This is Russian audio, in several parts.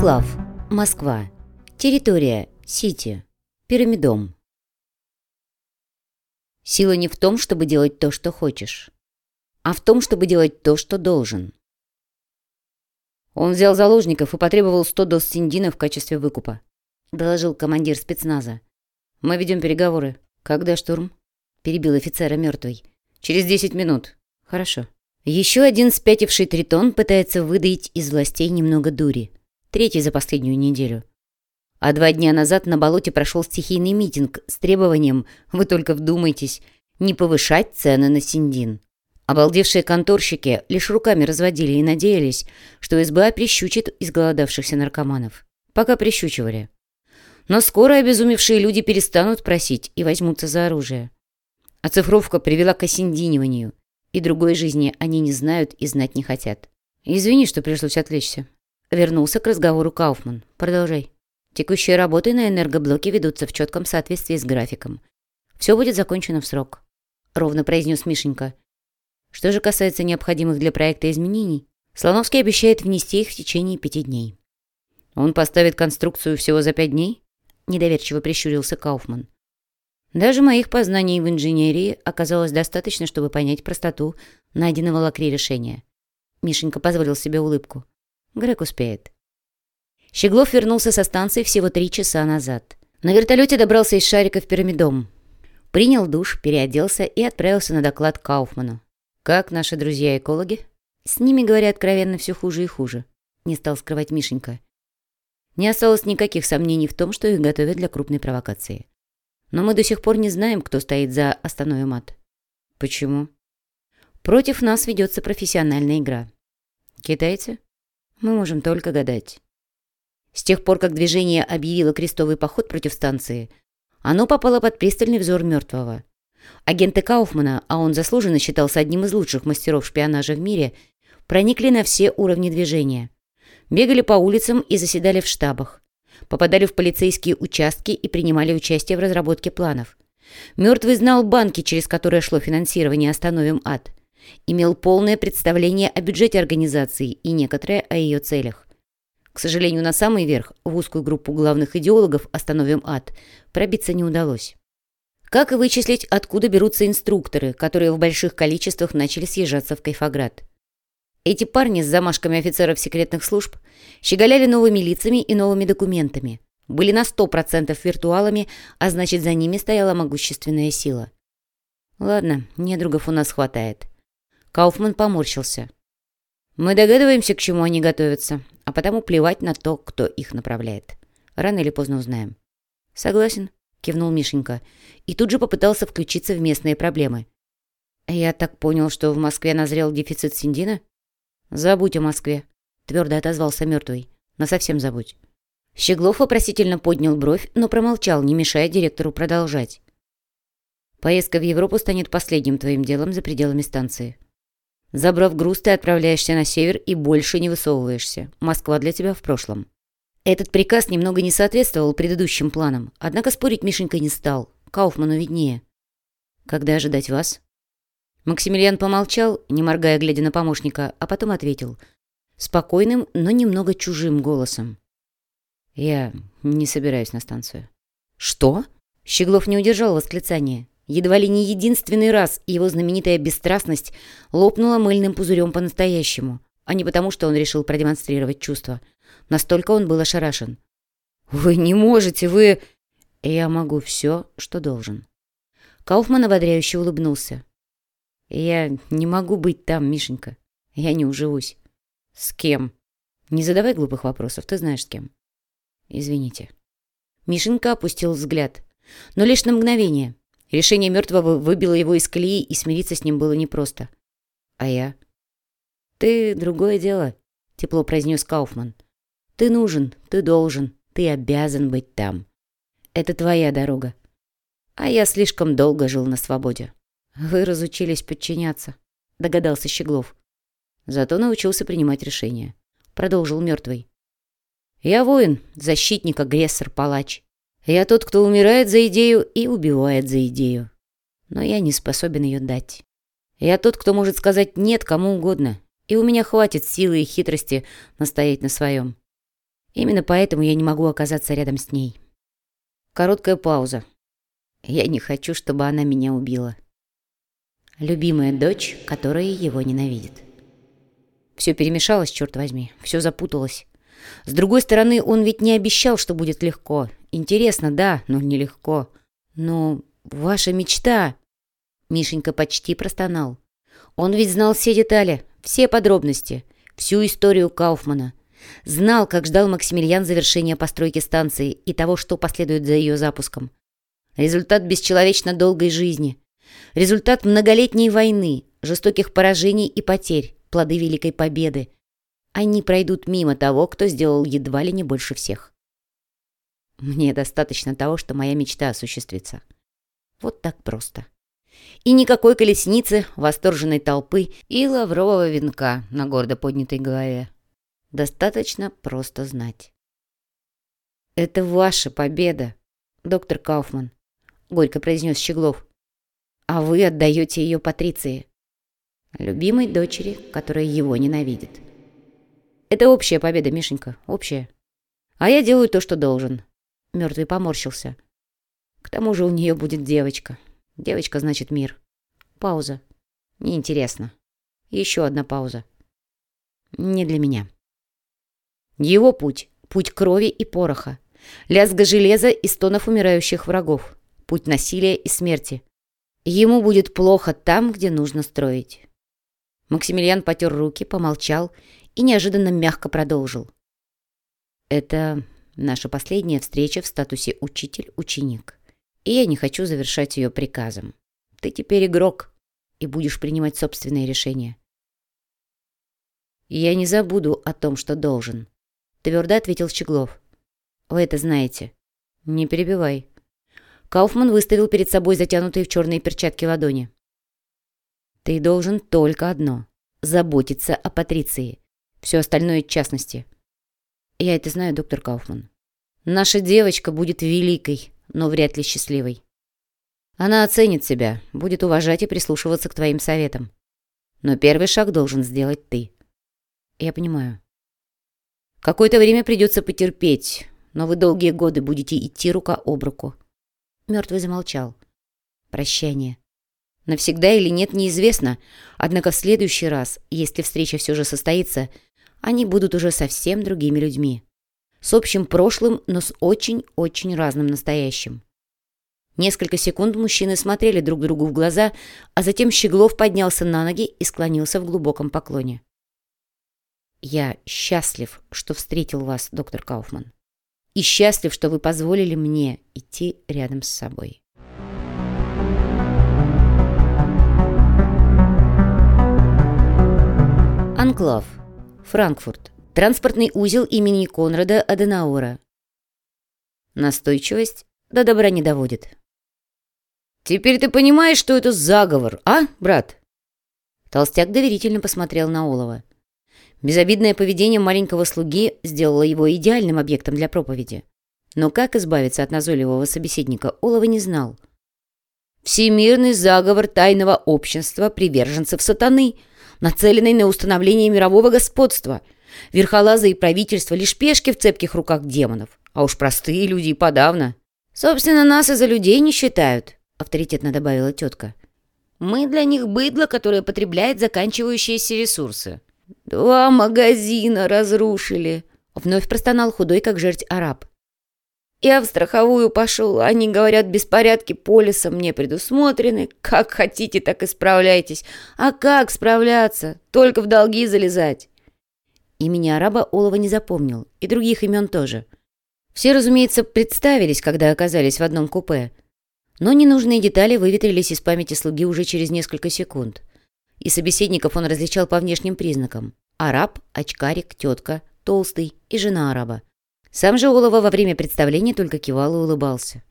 Анклав. Москва. Территория. Сити. Пирамидом. Сила не в том, чтобы делать то, что хочешь, а в том, чтобы делать то, что должен. Он взял заложников и потребовал 100 доз синдина в качестве выкупа, доложил командир спецназа. Мы ведем переговоры. Когда штурм? Перебил офицера мертвый. Через 10 минут. Хорошо. Еще один спятивший тритон пытается выдаить из властей немного дури. Третий за последнюю неделю. А два дня назад на болоте прошел стихийный митинг с требованием, вы только вдумайтесь, не повышать цены на синдин. Обалдевшие конторщики лишь руками разводили и надеялись, что СБА прищучит изголодавшихся наркоманов. Пока прищучивали. Но скоро обезумевшие люди перестанут просить и возьмутся за оружие. Оцифровка привела к осиндиниванию, и другой жизни они не знают и знать не хотят. «Извини, что пришлось отвлечься». Вернулся к разговору Кауфман. «Продолжай». Текущие работы на энергоблоке ведутся в четком соответствии с графиком. Все будет закончено в срок», — ровно произнес Мишенька. Что же касается необходимых для проекта изменений, Слоновский обещает внести их в течение пяти дней. «Он поставит конструкцию всего за пять дней?» – недоверчиво прищурился Кауфман. Даже моих познаний в инженерии оказалось достаточно, чтобы понять простоту найденного лакри решения. Мишенька позволил себе улыбку. Грег успеет. Щеглов вернулся со станции всего три часа назад. На вертолете добрался из шарика в пирамидом. Принял душ, переоделся и отправился на доклад Кауфману. «Как наши друзья-экологи?» «С ними, говорят, откровенно все хуже и хуже», — не стал скрывать Мишенька. Не осталось никаких сомнений в том, что их готовят для крупной провокации. Но мы до сих пор не знаем, кто стоит за остановим ад. Почему? Против нас ведется профессиональная игра. Китайцы? Мы можем только гадать. С тех пор, как движение объявило крестовый поход против станции, оно попало под пристальный взор мертвого. Агенты Кауфмана, а он заслуженно считался одним из лучших мастеров шпионажа в мире, проникли на все уровни движения. Бегали по улицам и заседали в штабах. Попадали в полицейские участки и принимали участие в разработке планов. Мертвый знал банки, через которые шло финансирование «Остановим ад». Имел полное представление о бюджете организации и некоторое о ее целях. К сожалению, на самый верх, в узкую группу главных идеологов «Остановим ад», пробиться не удалось. Как и вычислить, откуда берутся инструкторы, которые в больших количествах начали съезжаться в Кайфоград. Эти парни с замашками офицеров секретных служб щеголяли новыми лицами и новыми документами, были на 100% виртуалами, а значит, за ними стояла могущественная сила. Ладно, недругов у нас хватает. Кауфман поморщился. Мы догадываемся, к чему они готовятся, а потому плевать на то, кто их направляет. Рано или поздно узнаем. Согласен. — кивнул Мишенька. И тут же попытался включиться в местные проблемы. «Я так понял, что в Москве назрел дефицит синдина?» «Забудь о Москве», — твердо отозвался мертвый. «Насовсем забудь». Щеглов вопросительно поднял бровь, но промолчал, не мешая директору продолжать. «Поездка в Европу станет последним твоим делом за пределами станции. Забрав груз, ты отправляешься на север и больше не высовываешься. Москва для тебя в прошлом». Этот приказ немного не соответствовал предыдущим планам, однако спорить Мишенька не стал. Кауфману виднее. «Когда ожидать вас?» Максимилиан помолчал, не моргая, глядя на помощника, а потом ответил. Спокойным, но немного чужим голосом. «Я не собираюсь на станцию». «Что?» Щеглов не удержал восклицания. Едва ли не единственный раз его знаменитая бесстрастность лопнула мыльным пузырем по-настоящему, а не потому, что он решил продемонстрировать чувства. Настолько он был ошарашен. «Вы не можете, вы...» «Я могу все, что должен». Кауфман ободряюще улыбнулся. «Я не могу быть там, Мишенька. Я не уживусь». «С кем?» «Не задавай глупых вопросов, ты знаешь с кем». «Извините». Мишенька опустил взгляд. Но лишь на мгновение. Решение мертвого выбило его из колеи, и смириться с ним было непросто. «А я?» «Ты другое дело», — тепло произнес Кауфман. Ты нужен, ты должен, ты обязан быть там. Это твоя дорога. А я слишком долго жил на свободе. Вы разучились подчиняться, догадался Щеглов. Зато научился принимать решения. Продолжил мертвый. Я воин, защитник, агрессор, палач. Я тот, кто умирает за идею и убивает за идею. Но я не способен ее дать. Я тот, кто может сказать «нет» кому угодно, и у меня хватит силы и хитрости настоять на своем. Именно поэтому я не могу оказаться рядом с ней. Короткая пауза. Я не хочу, чтобы она меня убила. Любимая дочь, которая его ненавидит. Все перемешалось, черт возьми, все запуталось. С другой стороны, он ведь не обещал, что будет легко. Интересно, да, но нелегко. Но ваша мечта... Мишенька почти простонал. Он ведь знал все детали, все подробности, всю историю Кауфмана. Знал, как ждал Максимилиан завершения постройки станции и того, что последует за ее запуском. Результат бесчеловечно долгой жизни. Результат многолетней войны, жестоких поражений и потерь, плоды Великой Победы. Они пройдут мимо того, кто сделал едва ли не больше всех. Мне достаточно того, что моя мечта осуществится. Вот так просто. И никакой колесницы, восторженной толпы и лаврового венка на гордо поднятой голове. Достаточно просто знать. «Это ваша победа, доктор Кауфман», — горько произнес Щеглов. «А вы отдаете ее Патриции, любимой дочери, которая его ненавидит. Это общая победа, Мишенька, общая. А я делаю то, что должен». Мертвый поморщился. «К тому же у нее будет девочка. Девочка значит мир». Пауза. Неинтересно. Еще одна пауза. Не для меня. Его путь — путь крови и пороха, лязга железа и стонов умирающих врагов, путь насилия и смерти. Ему будет плохо там, где нужно строить. Максимилиан потер руки, помолчал и неожиданно мягко продолжил. Это наша последняя встреча в статусе учитель-ученик. И я не хочу завершать ее приказом. Ты теперь игрок и будешь принимать собственные решения. Я не забуду о том, что должен. — твердо ответил Щеглов. «Вы это знаете». «Не перебивай». Кауфман выставил перед собой затянутые в черные перчатки ладони. «Ты должен только одно — заботиться о Патриции. Все остальное — частности». «Я это знаю, доктор Кауфман. Наша девочка будет великой, но вряд ли счастливой. Она оценит себя, будет уважать и прислушиваться к твоим советам. Но первый шаг должен сделать ты». «Я понимаю». Какое-то время придется потерпеть, но вы долгие годы будете идти рука об руку. Мертвый замолчал. Прощание. Навсегда или нет, неизвестно. Однако в следующий раз, если встреча все же состоится, они будут уже совсем другими людьми. С общим прошлым, но с очень-очень разным настоящим. Несколько секунд мужчины смотрели друг другу в глаза, а затем Щеглов поднялся на ноги и склонился в глубоком поклоне. Я счастлив, что встретил вас, доктор Кауфман. И счастлив, что вы позволили мне идти рядом с собой. Анклав. Франкфурт. Транспортный узел имени Конрада Аденаура. Настойчивость до добра не доводит. «Теперь ты понимаешь, что это заговор, а, брат?» Толстяк доверительно посмотрел на Олова. Безобидное поведение маленького слуги сделало его идеальным объектом для проповеди. Но как избавиться от назойливого собеседника, Олова не знал. «Всемирный заговор тайного общества приверженцев сатаны, нацеленный на установление мирового господства. Верхолазы и правительство лишь пешки в цепких руках демонов, а уж простые люди и подавно. Собственно, нас и за людей не считают», — авторитетно добавила тетка. «Мы для них быдло, которое потребляет заканчивающиеся ресурсы». «Два магазина разрушили!» Вновь простонал худой, как жерть араб. «Я в страховую пошел. Они говорят, беспорядки полиса мне предусмотрены. Как хотите, так и справляйтесь. А как справляться? Только в долги залезать». Имени араба Олова не запомнил, и других имен тоже. Все, разумеется, представились, когда оказались в одном купе. Но ненужные детали выветрились из памяти слуги уже через несколько секунд и собеседников он различал по внешним признакам. Араб, очкарик, тетка, толстый и жена араба. Сам же Олова во время представления только кивал и улыбался.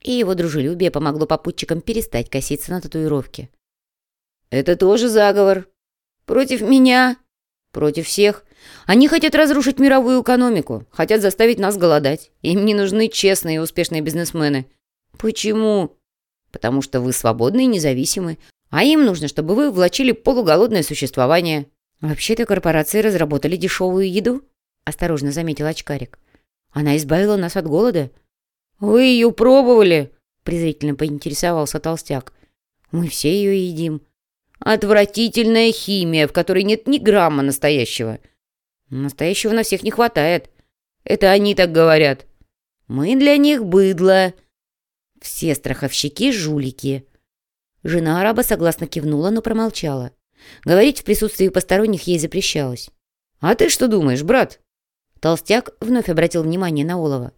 И его дружелюбие помогло попутчикам перестать коситься на татуировке. «Это тоже заговор. Против меня. Против всех. Они хотят разрушить мировую экономику, хотят заставить нас голодать. Им не нужны честные и успешные бизнесмены. Почему? Потому что вы свободны и независимы, а им нужно, чтобы вы влачили полуголодное существование. Вообще-то корпорации разработали дешевую еду, осторожно заметил очкарик. Она избавила нас от голода». «Вы ее пробовали?» — презрительно поинтересовался толстяк. «Мы все ее едим». «Отвратительная химия, в которой нет ни грамма настоящего». «Настоящего на всех не хватает». «Это они так говорят». «Мы для них быдло». «Все страховщики — жулики». Жена араба согласно кивнула, но промолчала. Говорить в присутствии посторонних ей запрещалось. «А ты что думаешь, брат?» Толстяк вновь обратил внимание на Олова.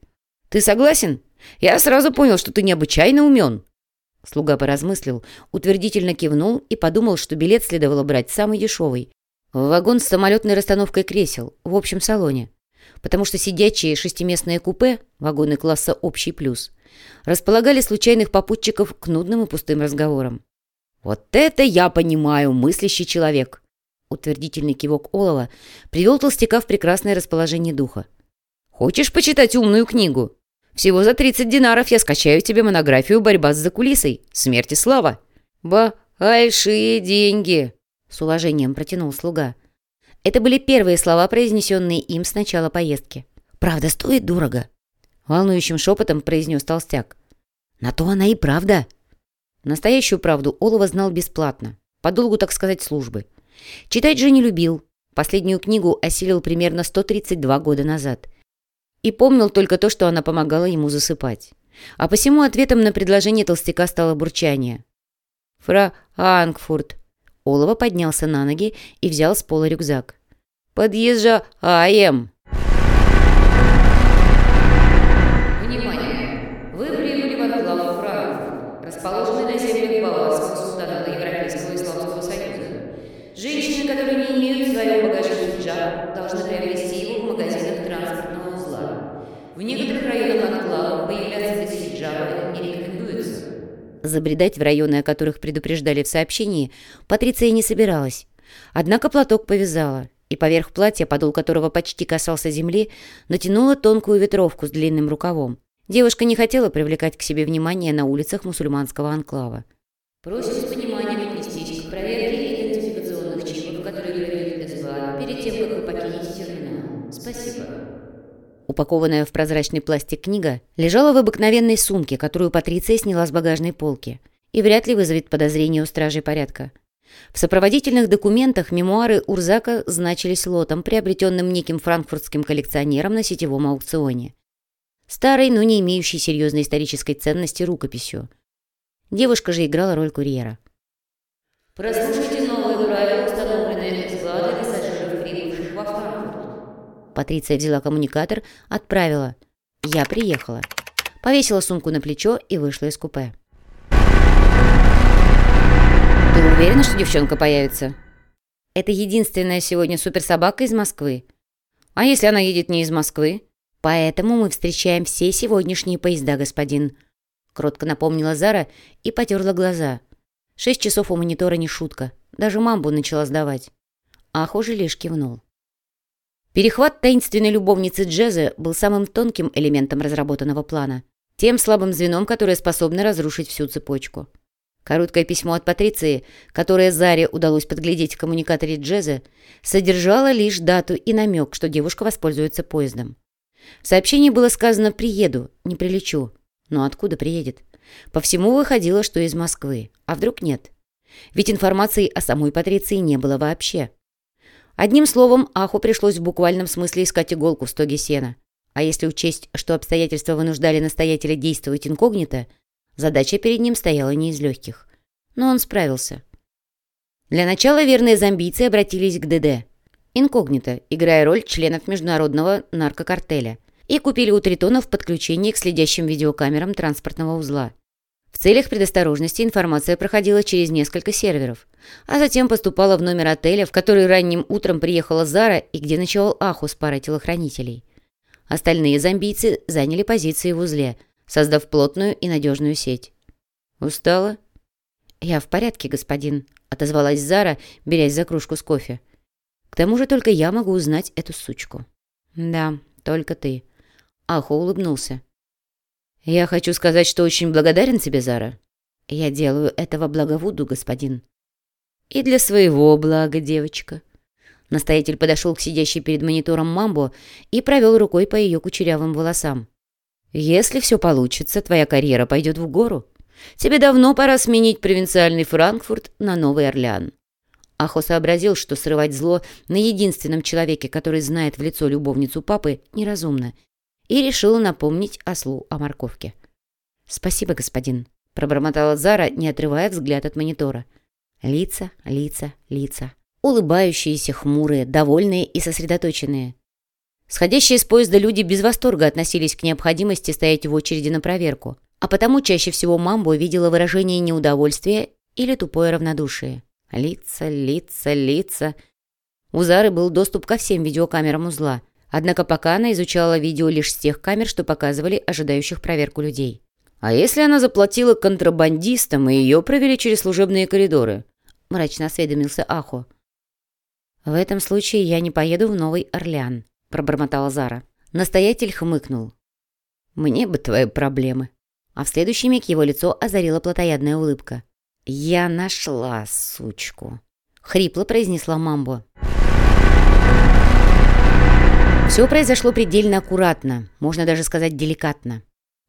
«Ты согласен? Я сразу понял, что ты необычайно умен». Слуга поразмыслил, утвердительно кивнул и подумал, что билет следовало брать самый дешевый. В вагон с самолетной расстановкой кресел, в общем салоне. Потому что сидячие шестиместные купе, вагоны класса «Общий плюс», располагали случайных попутчиков к нудным и пустым разговорам. «Вот это я понимаю, мыслящий человек!» Утвердительный кивок Олова привел толстяка в прекрасное расположение духа. «Хочешь почитать умную книгу? Всего за 30 динаров я скачаю тебе монографию «Борьба с закулисой. Смерть и слава». «Большие деньги!» — с уважением протянул слуга. Это были первые слова, произнесенные им с начала поездки. «Правда, стоит дорого», — волнующим шепотом произнес толстяк. «На то она и правда». Настоящую правду Олова знал бесплатно, по долгу, так сказать, службы. Читать же не любил. Последнюю книгу осилил примерно 132 года назад. И помнил только то, что она помогала ему засыпать. А посему ответом на предложение толстяка стало бурчание. «Фра Ангфурт». Олова поднялся на ноги и взял с пола рюкзак. «Подъезжаем!» Забредать в районы, о которых предупреждали в сообщении, Патриция не собиралась. Однако платок повязала, и поверх платья, подол которого почти касался земли, натянула тонкую ветровку с длинным рукавом. Девушка не хотела привлекать к себе внимание на улицах мусульманского анклава. «Просим с пониманием отнестись к проверке идентификационных чипов, которые проведет перед тем, как вы покинете терминал. Спасибо». Упакованная в прозрачный пластик книга лежала в обыкновенной сумке, которую Патриция сняла с багажной полки, и вряд ли вызовет подозрение у стражей порядка. В сопроводительных документах мемуары Урзака значились лотом, приобретенным неким франкфуртским коллекционером на сетевом аукционе. Старой, но не имеющей серьезной исторической ценности рукописью. Девушка же играла роль курьера. «Прослушайте Патриция взяла коммуникатор, отправила. «Я приехала». Повесила сумку на плечо и вышла из купе. «Ты уверена, что девчонка появится?» «Это единственная сегодня суперсобака из Москвы». «А если она едет не из Москвы?» «Поэтому мы встречаем все сегодняшние поезда, господин», — кротко напомнила Зара и потерла глаза. Шесть часов у монитора не шутка. Даже мамбу начала сдавать. Аху же лишь кивнул. Перехват таинственной любовницы Джеза был самым тонким элементом разработанного плана. Тем слабым звеном, которое способно разрушить всю цепочку. Короткое письмо от Патриции, которое Заре удалось подглядеть в коммуникаторе Джеза, содержало лишь дату и намек, что девушка воспользуется поездом. В сообщении было сказано «приеду», не прилечу. Но откуда приедет? По всему выходило, что из Москвы. А вдруг нет? Ведь информации о самой Патриции не было вообще. Одним словом, Аху пришлось в буквальном смысле искать иголку в стоге сена. А если учесть, что обстоятельства вынуждали настоятеля действовать инкогнито, Задача перед ним стояла не из легких. Но он справился. Для начала верные зомбийцы обратились к ДД. Инкогнито, играя роль членов международного наркокартеля. И купили у Тритонов подключение к следящим видеокамерам транспортного узла. Целях предосторожности информация проходила через несколько серверов, а затем поступала в номер отеля, в который ранним утром приехала Зара и где ночевал Аху с парой телохранителей. Остальные зомбийцы заняли позиции в узле – создав плотную и надежную сеть. «Устала?» «Я в порядке, господин», — отозвалась Зара, берясь за кружку с кофе. «К тому же только я могу узнать эту сучку». «Да, только ты». Ахо улыбнулся. «Я хочу сказать, что очень благодарен тебе, Зара. Я делаю этого благовуду, господин». «И для своего блага, девочка». Настоятель подошел к сидящей перед монитором Мамбо и провел рукой по ее кучерявым волосам. «Если все получится, твоя карьера пойдет в гору. Тебе давно пора сменить провинциальный Франкфурт на Новый Орлеан». Ахо сообразил, что срывать зло на единственном человеке, который знает в лицо любовницу папы, неразумно, и решил напомнить ослу о морковке. «Спасибо, господин», — пробормотала Зара, не отрывая взгляд от монитора. Лица, лица, лица улыбающиеся, хмурые, довольные и сосредоточенные. Сходящие с поезда люди без восторга относились к необходимости стоять в очереди на проверку, а потому чаще всего Мамбо видела выражение неудовольствия или тупое равнодушие. Лица, лица, лица. У Зары был доступ ко всем видеокамерам узла, однако пока она изучала видео лишь с тех камер, что показывали ожидающих проверку людей. «А если она заплатила контрабандистам, и ее провели через служебные коридоры?» – мрачно осведомился Ахо. «В этом случае я не поеду в Новый Орлеан», — пробормотала Зара. Настоятель хмыкнул. «Мне бы твои проблемы». А в следующий миг его лицо озарила плотоядная улыбка. «Я нашла сучку», — хрипло произнесла Мамбо. Все произошло предельно аккуратно, можно даже сказать деликатно.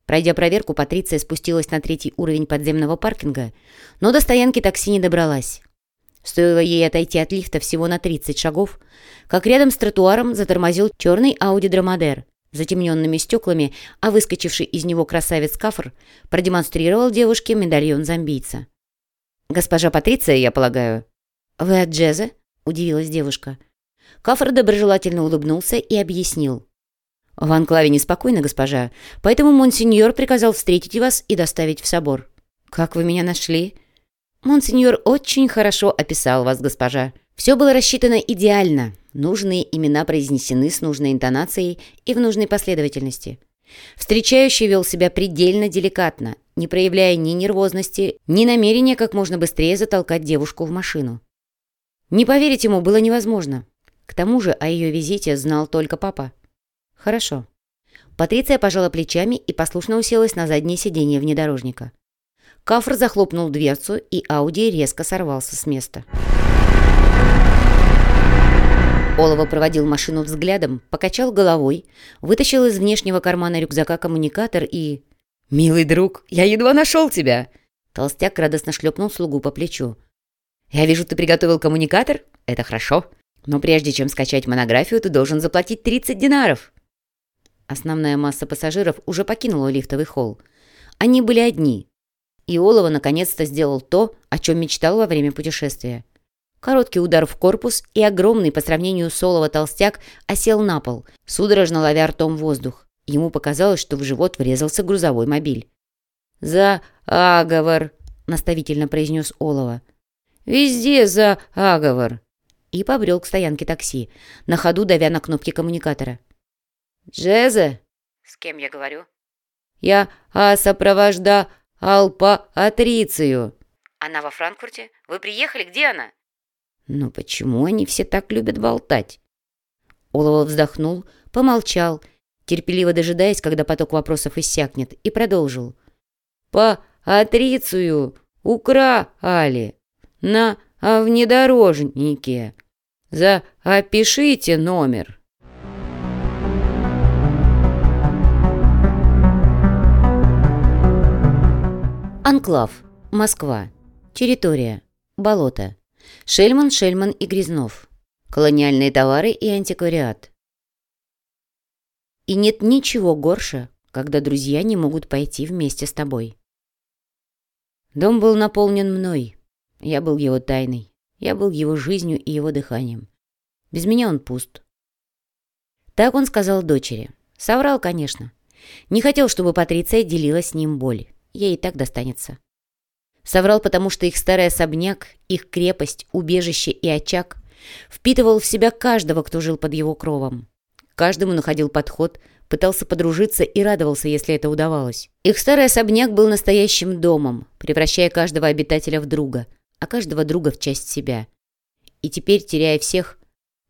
Пройдя проверку, Патриция спустилась на третий уровень подземного паркинга, но до стоянки такси не добралась. Стоило ей отойти от лифта всего на 30 шагов, как рядом с тротуаром затормозил черный Ауди Драмадер. Затемненными стеклами, а выскочивший из него красавец Кафр продемонстрировал девушке медальон зомбийца. «Госпожа Патриция, я полагаю?» «Вы от Джеза?» – удивилась девушка. Кафр доброжелательно улыбнулся и объяснил. «В анклаве неспокойно, госпожа, поэтому монсеньор приказал встретить вас и доставить в собор». «Как вы меня нашли?» «Монсеньор очень хорошо описал вас, госпожа. Все было рассчитано идеально. Нужные имена произнесены с нужной интонацией и в нужной последовательности. Встречающий вел себя предельно деликатно, не проявляя ни нервозности, ни намерения как можно быстрее затолкать девушку в машину. Не поверить ему было невозможно. К тому же о ее визите знал только папа. «Хорошо». Патриция пожала плечами и послушно уселась на заднее сиденье внедорожника. Кафр захлопнул дверцу, и Ауди резко сорвался с места. Олова проводил машину взглядом, покачал головой, вытащил из внешнего кармана рюкзака коммуникатор и... «Милый друг, я едва нашел тебя!» Толстяк радостно шлепнул слугу по плечу. «Я вижу, ты приготовил коммуникатор? Это хорошо. Но прежде чем скачать монографию, ты должен заплатить 30 динаров!» Основная масса пассажиров уже покинула лифтовый холл. Они были одни, и Олова наконец-то сделал то, о чем мечтал во время путешествия. Короткий удар в корпус, и огромный по сравнению с Олова толстяк осел на пол, судорожно ловя ртом воздух. Ему показалось, что в живот врезался грузовой мобиль. «За аговор!» — наставительно произнес Олова. «Везде за аговор!» И побрел к стоянке такси, на ходу давя на кнопки коммуникатора. «Джезе?» «С кем я говорю?» «Я а сопровожда Алпа Атрицию!» «Она во Франкфурте? Вы приехали? Где она?» «Ну почему они все так любят болтать?» Олова вздохнул, помолчал, терпеливо дожидаясь, когда поток вопросов иссякнет, и продолжил. «По Атрицию украли на внедорожнике. За опишите номер». Анклав. Москва. Территория. Болото. Шельман, Шельман и Грязнов. Колониальные товары и антиквариат. И нет ничего горше, когда друзья не могут пойти вместе с тобой. Дом был наполнен мной. Я был его тайной. Я был его жизнью и его дыханием. Без меня он пуст. Так он сказал дочери. Соврал, конечно. Не хотел, чтобы Патриция делила с ним боль ей и так достанется. Соврал, потому что их старый особняк, их крепость, убежище и очаг впитывал в себя каждого, кто жил под его кровом. Каждому находил подход, пытался подружиться и радовался, если это удавалось. Их старый особняк был настоящим домом, превращая каждого обитателя в друга, а каждого друга в часть себя. И теперь, теряя всех,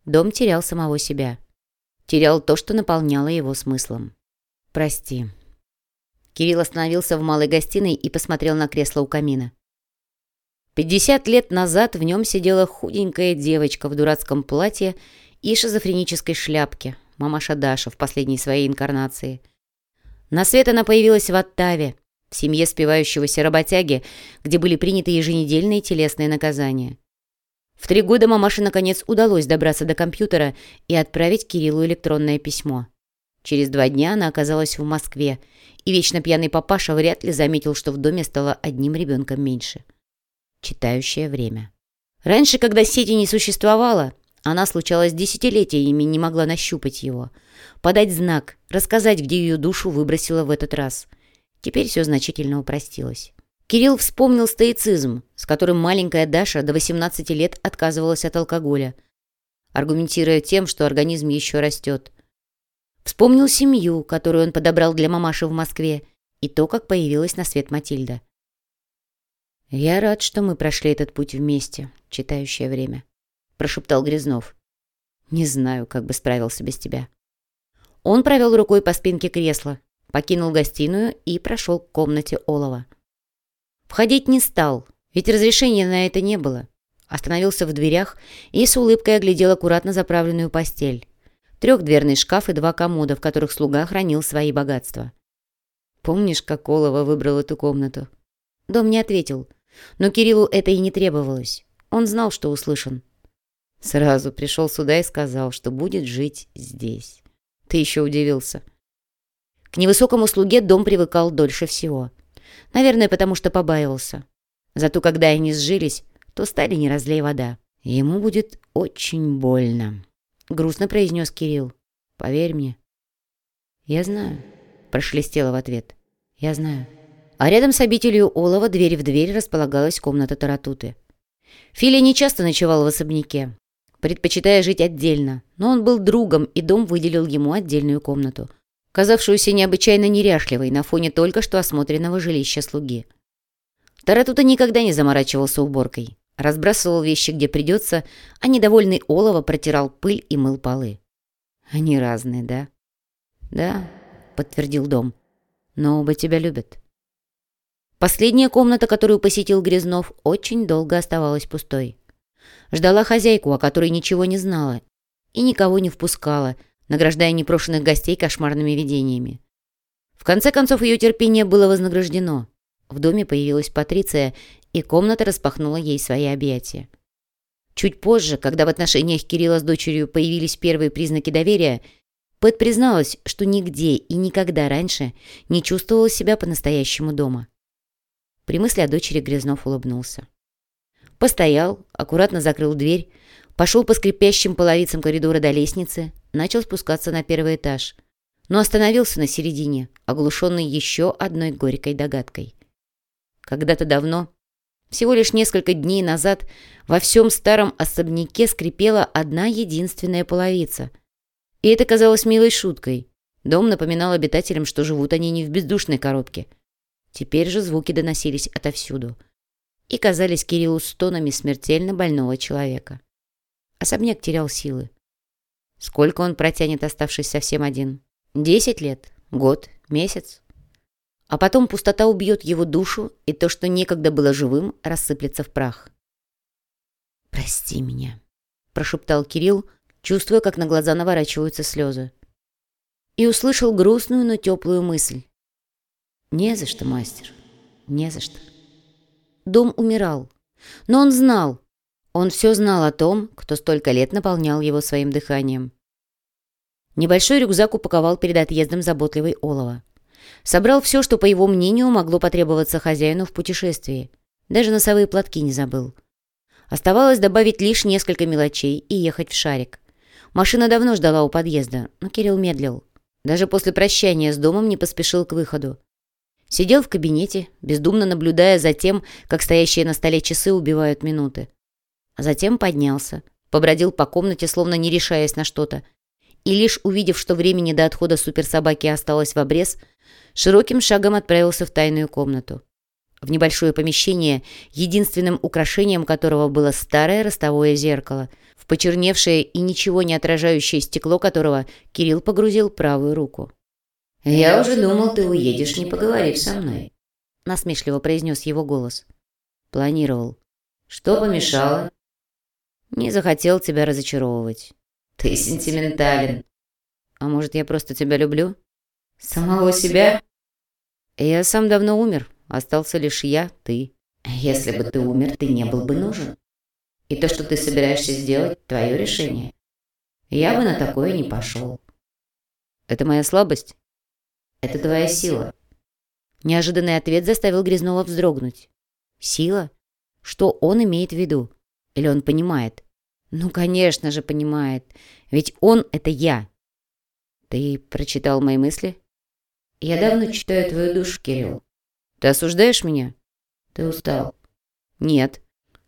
дом терял самого себя. Терял то, что наполняло его смыслом. «Прости», Кирилл остановился в малой гостиной и посмотрел на кресло у камина. Пятьдесят лет назад в нем сидела худенькая девочка в дурацком платье и шизофренической шляпке, мамаша Даша в последней своей инкарнации. На свет она появилась в Оттаве, в семье спивающегося работяги, где были приняты еженедельные телесные наказания. В три года мамаше наконец удалось добраться до компьютера и отправить Кириллу электронное письмо. Через два дня она оказалась в Москве, и вечно пьяный папаша вряд ли заметил, что в доме стало одним ребенком меньше. Читающее время. Раньше, когда сети не существовало, она случалась десятилетиями не могла нащупать его, подать знак, рассказать, где ее душу выбросило в этот раз. Теперь все значительно упростилось. Кирилл вспомнил стоицизм, с которым маленькая Даша до 18 лет отказывалась от алкоголя, аргументируя тем, что организм еще растет. Вспомнил семью, которую он подобрал для мамаши в Москве, и то, как появилась на свет Матильда. «Я рад, что мы прошли этот путь вместе, читающее время», — прошептал Грязнов. «Не знаю, как бы справился без тебя». Он провел рукой по спинке кресла, покинул гостиную и прошел к комнате Олова. Входить не стал, ведь разрешения на это не было. Остановился в дверях и с улыбкой оглядел аккуратно заправленную постель. Трехдверный шкаф и два комода, в которых слуга хранил свои богатства. «Помнишь, как Олова выбрал эту комнату?» Дом не ответил, но Кириллу это и не требовалось. Он знал, что услышан. Сразу пришел сюда и сказал, что будет жить здесь. Ты еще удивился. К невысокому слуге дом привыкал дольше всего. Наверное, потому что побаивался. Зато когда они сжились, то стали не разлей вода. Ему будет очень больно. Грустно произнес Кирилл. Поверь мне. Я знаю. Прошелестела в ответ. Я знаю. А рядом с обителью Олова дверь в дверь располагалась комната Таратуты. Филя не часто ночевал в особняке, предпочитая жить отдельно, но он был другом, и дом выделил ему отдельную комнату – казавшуюся необычайно неряшливой на фоне только что осмотренного жилища слуги. Таратута никогда не заморачивался уборкой, разбрасывал вещи где придется, а недовольный олово протирал пыль и мыл полы. Они разные, да? Да, подтвердил дом. Но оба тебя любят. Последняя комната, которую посетил Грязнов, очень долго оставалась пустой. Ждала хозяйку, о которой ничего не знала, и никого не впускала, награждая непрошенных гостей кошмарными видениями. В конце концов, ее терпение было вознаграждено. В доме появилась Патриция, и комната распахнула ей свои объятия. Чуть позже, когда в отношениях Кирилла с дочерью появились первые признаки доверия, Пэт призналась, что нигде и никогда раньше не чувствовала себя по-настоящему дома. При мысли о дочери Грязнов улыбнулся. Постоял, аккуратно закрыл дверь, пошел по скрипящим половицам коридора до лестницы, начал спускаться на первый этаж, но остановился на середине, оглушенный еще одной горькой догадкой. Когда-то давно, всего лишь несколько дней назад, во всем старом особняке скрипела одна единственная половица. И это казалось милой шуткой. Дом напоминал обитателям, что живут они не в бездушной коробке. Теперь же звуки доносились отовсюду и казались Кириллу стонами смертельно больного человека. Особняк терял силы. Сколько он протянет, оставшись совсем один? Десять лет? Год? Месяц? А потом пустота убьет его душу, и то, что некогда было живым, рассыплется в прах. «Прости меня», — прошептал Кирилл, чувствуя, как на глаза наворачиваются слезы. И услышал грустную, но теплую мысль. «Не за что, мастер, не за что». Дом умирал, но он знал, он все знал о том, кто столько лет наполнял его своим дыханием. Небольшой рюкзак упаковал перед отъездом заботливый Олова. Собрал все, что, по его мнению, могло потребоваться хозяину в путешествии. Даже носовые платки не забыл. Оставалось добавить лишь несколько мелочей и ехать в шарик. Машина давно ждала у подъезда, но Кирилл медлил. Даже после прощания с домом не поспешил к выходу. Сидел в кабинете, бездумно наблюдая за тем, как стоящие на столе часы убивают минуты. Затем поднялся, побродил по комнате, словно не решаясь на что-то, и лишь увидев, что времени до отхода суперсобаки осталось в обрез, широким шагом отправился в тайную комнату. В небольшое помещение, единственным украшением которого было старое ростовое зеркало, в почерневшее и ничего не отражающее стекло которого Кирилл погрузил правую руку. «Я уже думал, ты уедешь, не поговорив со мной», насмешливо произнес его голос. «Планировал», Что помешало? Не захотел тебя разочаровывать. Ты сентиментален. А может, я просто тебя люблю? Самого себя? Я сам давно умер. Остался лишь я, ты. Если бы ты умер, ты не был бы нужен. И то, что ты собираешься сделать, твое решение. Я бы на такое не пошел. Это моя слабость? Это твоя сила. Неожиданный ответ заставил Грязнова вздрогнуть. Сила? Что он имеет в виду? Или он понимает? Ну, конечно же, понимает. Ведь он — это я. Ты прочитал мои мысли? Я давно читаю твою душу, Кирилл. Ты осуждаешь меня? Ты устал. Нет.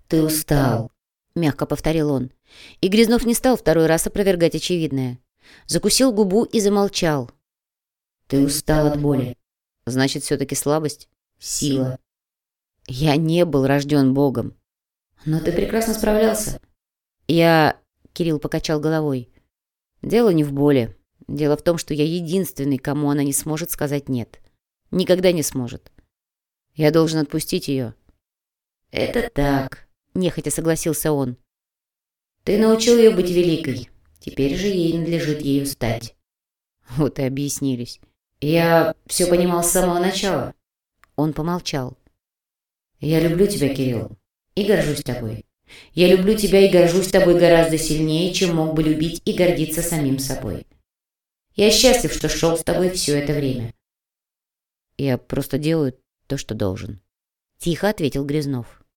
Ты устал, мягко повторил он. И Грязнов не стал второй раз опровергать очевидное. Закусил губу и замолчал. Ты устал от боли. Значит, все-таки слабость? Сила. Я не был рожден Богом. Но ты прекрасно справлялся. Я... Кирилл покачал головой. Дело не в боли. Дело в том, что я единственный, кому она не сможет сказать «нет». Никогда не сможет. Я должен отпустить ее. Это так, нехотя согласился он. Ты научил ее быть великой. Теперь же ей надлежит ею стать. Вот и объяснились. Я все понимал с самого начала. Он помолчал. Я люблю тебя, Кирилл, и горжусь тобой. Я люблю тебя и горжусь тобой гораздо сильнее, чем мог бы любить и гордиться самим собой. Я счастлив, что шел с тобой все это время. Я просто делаю то, что должен. Тихо ответил Грязнов.